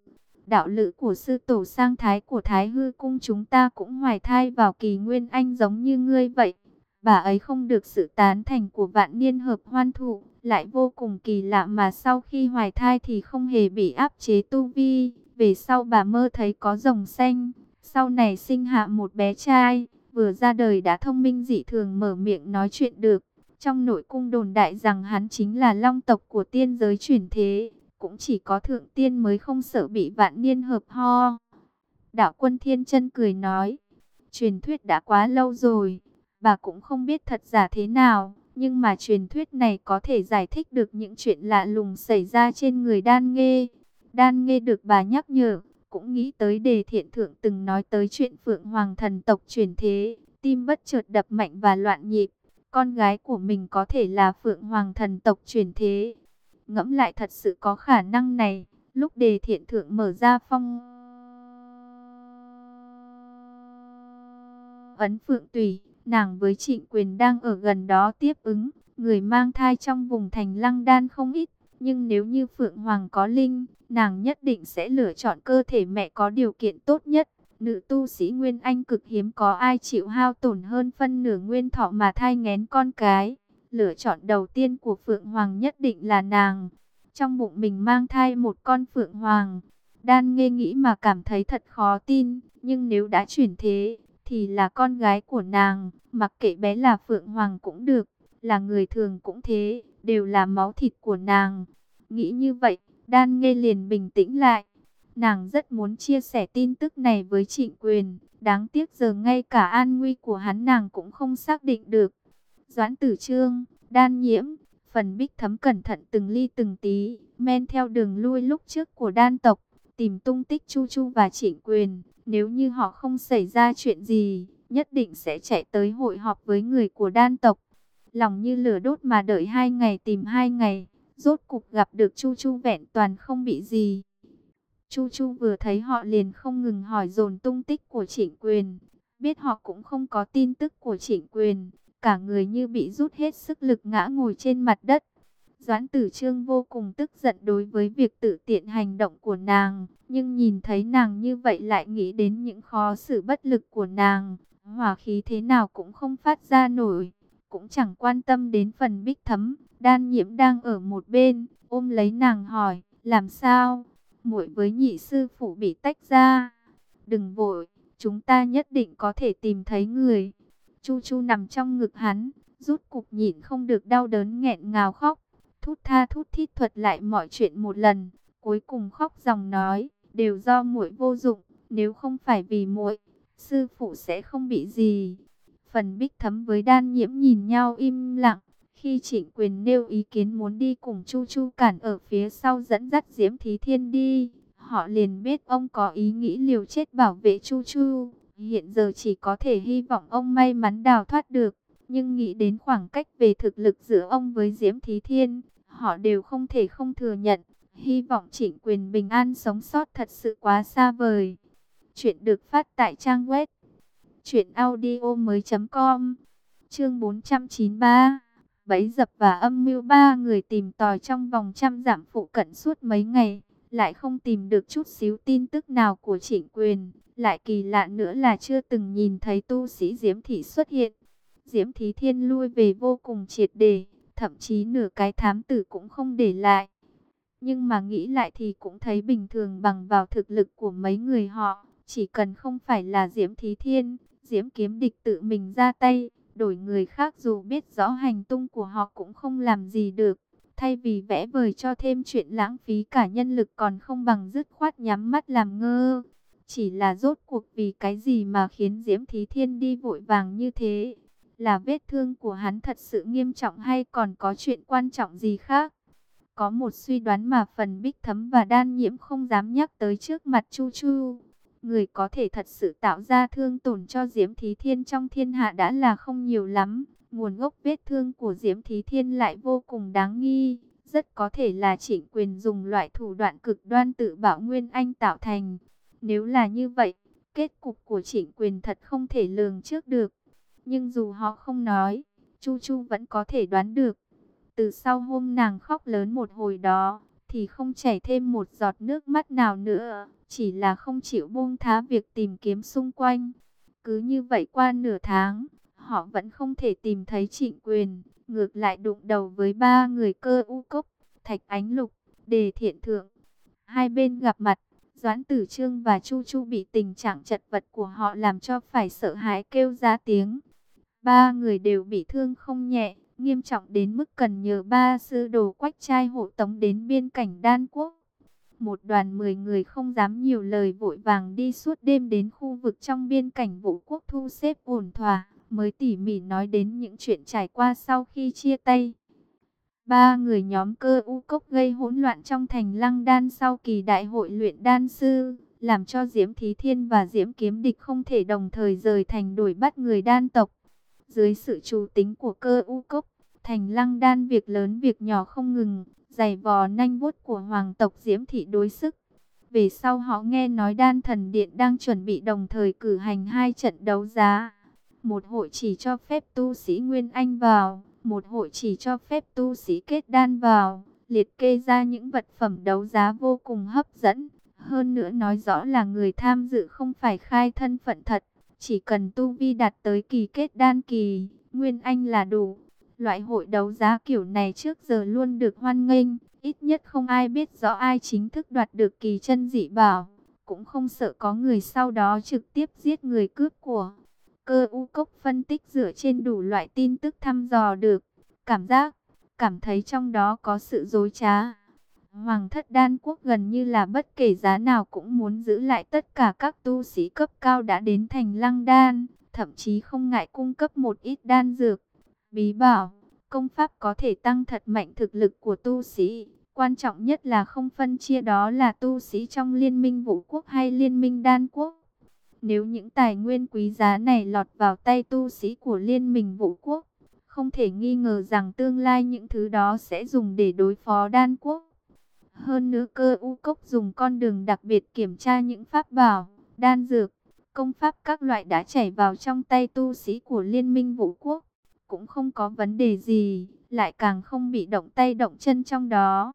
S1: Đạo lữ của sư tổ sang thái của Thái Hư Cung chúng ta cũng hoài thai vào kỳ nguyên anh giống như ngươi vậy. Bà ấy không được sự tán thành của vạn niên hợp hoan thụ, lại vô cùng kỳ lạ mà sau khi hoài thai thì không hề bị áp chế tu vi. Về sau bà mơ thấy có rồng xanh, sau này sinh hạ một bé trai, vừa ra đời đã thông minh dị thường mở miệng nói chuyện được. Trong nội cung đồn đại rằng hắn chính là long tộc của tiên giới chuyển thế, cũng chỉ có thượng tiên mới không sợ bị vạn niên hợp ho. Đạo quân thiên chân cười nói, truyền thuyết đã quá lâu rồi, bà cũng không biết thật giả thế nào, nhưng mà truyền thuyết này có thể giải thích được những chuyện lạ lùng xảy ra trên người đan nghê. Đan nghe được bà nhắc nhở, cũng nghĩ tới đề thiện thượng từng nói tới chuyện Phượng Hoàng thần tộc truyền thế, tim bất chợt đập mạnh và loạn nhịp. Con gái của mình có thể là Phượng Hoàng thần tộc truyền thế. Ngẫm lại thật sự có khả năng này, lúc đề thiện thượng mở ra phong... Ấn Phượng Tùy, nàng với trịnh quyền đang ở gần đó tiếp ứng, người mang thai trong vùng thành lăng đan không ít. Nhưng nếu như Phượng Hoàng có linh, nàng nhất định sẽ lựa chọn cơ thể mẹ có điều kiện tốt nhất. Nữ tu sĩ Nguyên Anh cực hiếm có ai chịu hao tổn hơn phân nửa nguyên thọ mà thai ngén con cái. Lựa chọn đầu tiên của Phượng Hoàng nhất định là nàng. Trong bụng mình mang thai một con Phượng Hoàng. Đan nghe nghĩ mà cảm thấy thật khó tin. Nhưng nếu đã chuyển thế, thì là con gái của nàng. Mặc kệ bé là Phượng Hoàng cũng được, là người thường cũng thế, đều là máu thịt của nàng. Nghĩ như vậy, Đan Nghê liền bình tĩnh lại. Nàng rất muốn chia sẻ tin tức này với trịnh quyền. Đáng tiếc giờ ngay cả an nguy của hắn nàng cũng không xác định được. Doãn tử trương, đan nhiễm, phần bích thấm cẩn thận từng ly từng tí, men theo đường lui lúc trước của đan tộc, tìm tung tích Chu Chu và trịnh quyền. Nếu như họ không xảy ra chuyện gì, nhất định sẽ chạy tới hội họp với người của đan tộc. Lòng như lửa đốt mà đợi hai ngày tìm hai ngày, rốt cục gặp được Chu Chu vẹn toàn không bị gì. Chu Chu vừa thấy họ liền không ngừng hỏi dồn tung tích của trịnh quyền. Biết họ cũng không có tin tức của trịnh quyền. Cả người như bị rút hết sức lực ngã ngồi trên mặt đất. Doãn tử trương vô cùng tức giận đối với việc tự tiện hành động của nàng. Nhưng nhìn thấy nàng như vậy lại nghĩ đến những khó xử bất lực của nàng. Hỏa khí thế nào cũng không phát ra nổi. Cũng chẳng quan tâm đến phần bích thấm. Đan nhiễm đang ở một bên, ôm lấy nàng hỏi, làm sao? muội với nhị sư phụ bị tách ra. Đừng vội, chúng ta nhất định có thể tìm thấy người. Chu Chu nằm trong ngực hắn, rút cục nhịn không được đau đớn nghẹn ngào khóc. Thút tha thút thít thuật lại mọi chuyện một lần, cuối cùng khóc dòng nói, đều do muội vô dụng, nếu không phải vì muội, sư phụ sẽ không bị gì. Phần bích thấm với đan nhiễm nhìn nhau im lặng, khi trịnh quyền nêu ý kiến muốn đi cùng Chu Chu cản ở phía sau dẫn dắt Diễm Thí Thiên đi, họ liền biết ông có ý nghĩ liều chết bảo vệ Chu Chu. Hiện giờ chỉ có thể hy vọng ông may mắn đào thoát được, nhưng nghĩ đến khoảng cách về thực lực giữa ông với Diễm Thí Thiên, họ đều không thể không thừa nhận. Hy vọng trịnh quyền bình an sống sót thật sự quá xa vời. Chuyện được phát tại trang web chuyện audio mới.com Chương 493 bẫy dập và âm mưu ba người tìm tòi trong vòng trăm dặm phụ cận suốt mấy ngày, lại không tìm được chút xíu tin tức nào của trịnh quyền. Lại kỳ lạ nữa là chưa từng nhìn thấy tu sĩ Diễm Thị xuất hiện. Diễm Thí Thiên lui về vô cùng triệt đề, thậm chí nửa cái thám tử cũng không để lại. Nhưng mà nghĩ lại thì cũng thấy bình thường bằng vào thực lực của mấy người họ. Chỉ cần không phải là Diễm Thí Thiên, Diễm Kiếm Địch tự mình ra tay, đổi người khác dù biết rõ hành tung của họ cũng không làm gì được. Thay vì vẽ vời cho thêm chuyện lãng phí cả nhân lực còn không bằng dứt khoát nhắm mắt làm ngơ. Chỉ là rốt cuộc vì cái gì mà khiến Diễm Thí Thiên đi vội vàng như thế? Là vết thương của hắn thật sự nghiêm trọng hay còn có chuyện quan trọng gì khác? Có một suy đoán mà phần bích thấm và đan nhiễm không dám nhắc tới trước mặt Chu Chu. Người có thể thật sự tạo ra thương tổn cho Diễm Thí Thiên trong thiên hạ đã là không nhiều lắm. Nguồn gốc vết thương của Diễm Thí Thiên lại vô cùng đáng nghi. Rất có thể là trịnh quyền dùng loại thủ đoạn cực đoan tự bảo Nguyên Anh tạo thành. Nếu là như vậy, kết cục của trịnh quyền thật không thể lường trước được. Nhưng dù họ không nói, Chu Chu vẫn có thể đoán được. Từ sau hôm nàng khóc lớn một hồi đó, thì không chảy thêm một giọt nước mắt nào nữa, chỉ là không chịu buông thá việc tìm kiếm xung quanh. Cứ như vậy qua nửa tháng, họ vẫn không thể tìm thấy trịnh quyền, ngược lại đụng đầu với ba người cơ u cốc, thạch ánh lục, đề thiện thượng. Hai bên gặp mặt, Doãn Tử Trương và Chu Chu bị tình trạng chật vật của họ làm cho phải sợ hãi kêu ra tiếng. Ba người đều bị thương không nhẹ, nghiêm trọng đến mức cần nhờ ba sư đồ quách trai hộ tống đến biên cảnh đan quốc. Một đoàn 10 người không dám nhiều lời vội vàng đi suốt đêm đến khu vực trong biên cảnh vũ quốc thu xếp ổn thỏa, mới tỉ mỉ nói đến những chuyện trải qua sau khi chia tay. Ba người nhóm cơ u cốc gây hỗn loạn trong thành lăng đan sau kỳ đại hội luyện đan sư, làm cho Diễm Thí Thiên và Diễm Kiếm Địch không thể đồng thời rời thành đuổi bắt người đan tộc. Dưới sự chủ tính của cơ u cốc, thành lăng đan việc lớn việc nhỏ không ngừng, giày vò nanh vuốt của hoàng tộc Diễm Thị đối sức. Về sau họ nghe nói đan thần điện đang chuẩn bị đồng thời cử hành hai trận đấu giá. Một hội chỉ cho phép tu sĩ Nguyên Anh vào, một hội chỉ cho phép tu sĩ kết đan vào, liệt kê ra những vật phẩm đấu giá vô cùng hấp dẫn. Hơn nữa nói rõ là người tham dự không phải khai thân phận thật, chỉ cần tu vi đạt tới kỳ kết đan kỳ, Nguyên Anh là đủ. Loại hội đấu giá kiểu này trước giờ luôn được hoan nghênh, ít nhất không ai biết rõ ai chính thức đoạt được kỳ chân dị bảo, cũng không sợ có người sau đó trực tiếp giết người cướp của. Cơ u cốc phân tích dựa trên đủ loại tin tức thăm dò được, cảm giác, cảm thấy trong đó có sự dối trá. Hoàng thất đan quốc gần như là bất kể giá nào cũng muốn giữ lại tất cả các tu sĩ cấp cao đã đến thành lăng đan, thậm chí không ngại cung cấp một ít đan dược. Bí bảo, công pháp có thể tăng thật mạnh thực lực của tu sĩ. Quan trọng nhất là không phân chia đó là tu sĩ trong liên minh vũ quốc hay liên minh đan quốc. Nếu những tài nguyên quý giá này lọt vào tay tu sĩ của liên minh vũ quốc, không thể nghi ngờ rằng tương lai những thứ đó sẽ dùng để đối phó đan quốc. Hơn nữa cơ u cốc dùng con đường đặc biệt kiểm tra những pháp bảo, đan dược, công pháp các loại đã chảy vào trong tay tu sĩ của liên minh vũ quốc. Cũng không có vấn đề gì, lại càng không bị động tay động chân trong đó.